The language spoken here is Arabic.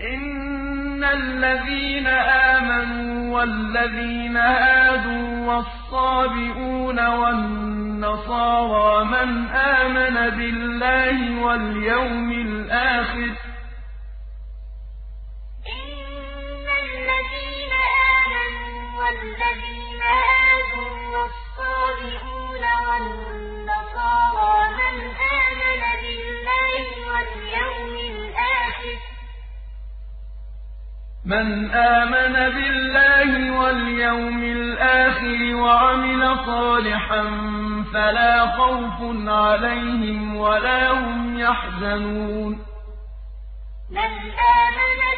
إن الذين آمنوا والذين هادوا والصابئون والنصارى من آمن بالله واليوم الآخر من آمن بالله واليوم الآخر وعمل صالحا فلا خوف عليهم ولا هم يحزنون. من آمن